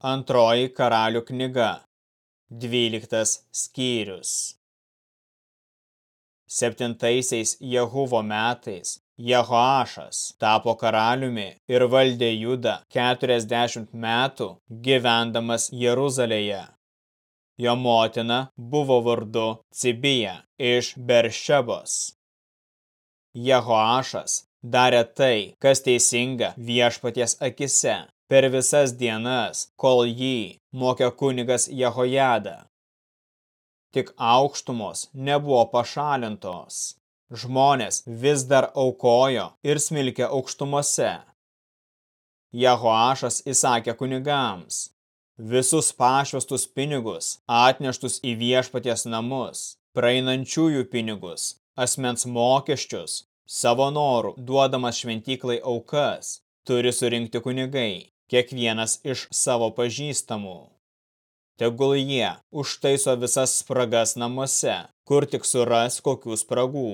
Antroji karalių knyga. Dvyliktas skyrius. Septintaisiais Jehuvo metais Jehoašas tapo karaliumi ir valdė Judą 40 metų gyvendamas Jeruzalėje. Jo motina buvo vardu Cibija iš Beršebos. Jehoašas darė tai, kas teisinga viešpaties akise per visas dienas, kol jį mokė kunigas Jehojada. Tik aukštumos nebuvo pašalintos. Žmonės vis dar aukojo ir smilkė aukštumose. Jehoašas įsakė kunigams, visus pašvestus pinigus atneštus į viešpaties namus, praeinančiųjų pinigus, asmens mokesčius, savo norų duodamas šventyklai aukas, turi surinkti kunigai, kiekvienas iš savo pažįstamų. Tegul jie užtaiso visas spragas namuose, kur tik suras kokių spragų.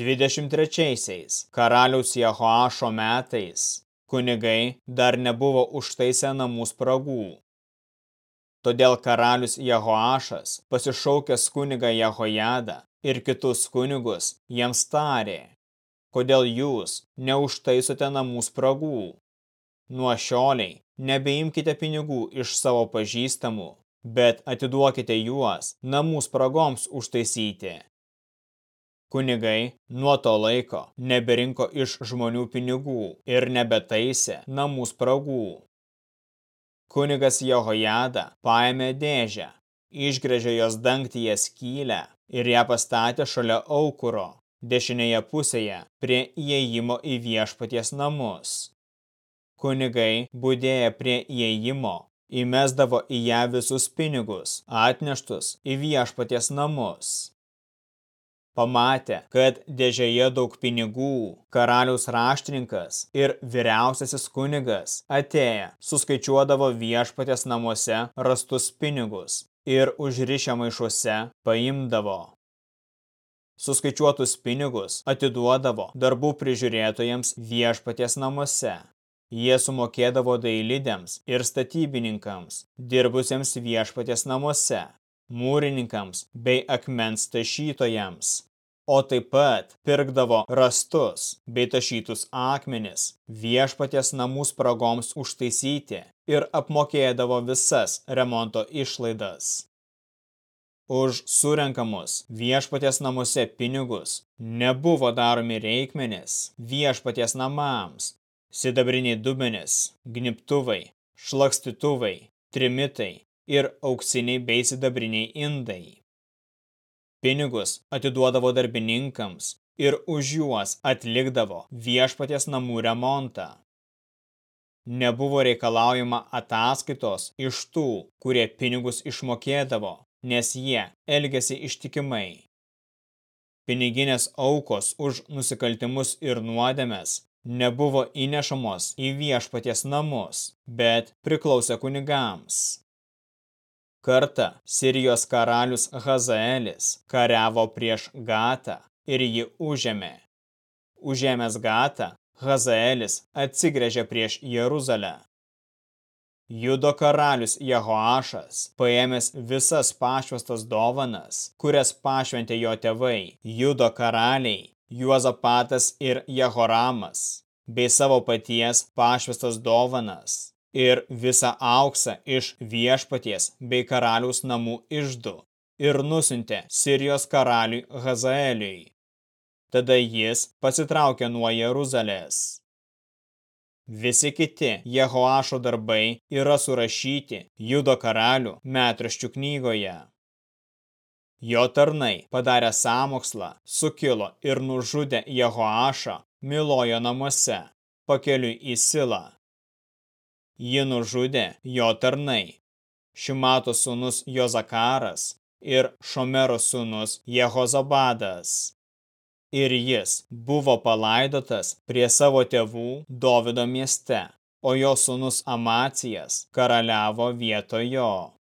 23-aisiais karaliaus Jehoašo metais kunigai dar nebuvo užtaisę namų spragų. Todėl karalius Jehoašas, pasišaukęs kunigą Jehojadą ir kitus kunigus, jiems tarė, kodėl jūs neužtaisote namų spragų, Nuo šioliai nebeimkite pinigų iš savo pažįstamų, bet atiduokite juos namų spragoms užtaisyti. Kunigai nuo to laiko neberinko iš žmonių pinigų ir nebetaisė namų spragų. Kunigas Jehojada paėmė dėžę, išgrėžė jos dangtyje skylę ir ją pastatė šalia aukuro, dešinėje pusėje prie įėjimo į viešpaties namus. Kunigai, būdėję prie įėjimo, įmesdavo į ją visus pinigus, atneštus į viešpaties namus. Pamatė, kad dėžėje daug pinigų, karaliaus raštininkas ir vyriausiasis kunigas atėję suskaičiuodavo viešpaties namuose rastus pinigus ir užrišę maišuose paimdavo. Suskaičiuotus pinigus atiduodavo darbų prižiūrėtojams viešpaties namuose Jie sumokėdavo dailidėms ir statybininkams, dirbusiems viešpatės namuose, mūrininkams bei akmens tašytojams, o taip pat pirkdavo rastus bei tašytus akmenis viešpatės namų spragoms užtaisyti ir apmokėdavo visas remonto išlaidas. Už surenkamus viešpatės namuose pinigus nebuvo daromi reikmenis viešpatės namams, sidabriniai dubenis, gniptuvai, šlakstytuvai, trimitai ir auksiniai bei sidabriniai indai. Pinigus atiduodavo darbininkams ir už juos atlikdavo viešpaties namų remontą. Nebuvo reikalaujama ataskaitos iš tų, kurie pinigus išmokėdavo, nes jie elgėsi ištikimai. Piniginės aukos už nusikaltimus ir nuodėmes nebuvo įnešamos į viešpaties namus, bet priklausė kunigams. Kartą Sirijos karalius Hazaelis kariavo prieš Gatą ir jį užėmė. Užėmęs Gatą, Hazaelis atsigrėžė prieš Jeruzalę. Judo karalius Jehoašas, paėmęs visas pašvestas dovanas, kurias pašventė jo tėvai, Judo karaliai, Juozapatas ir Jehoramas, bei savo paties pašvestas dovanas ir visą auksą iš viešpaties bei karaliaus namų išdu ir nusintė Sirijos karaliui Hazaeliui. Tada jis pasitraukė nuo Jeruzalės. Visi kiti Jehoašo darbai yra surašyti Judo karalių metraščių knygoje. Jo tarnai, padarę sąmokslą, sukilo ir nužudė Jehoašą Milojo namuose, pakeliui į Silą. Ji nužudė jo tarnai, Šimato sūnus Jozakaras ir Šomero sūnus Jehozabadas. Ir jis buvo palaidotas prie savo tėvų Dovido mieste, o jo sūnus Amacijas karaliavo vietojo.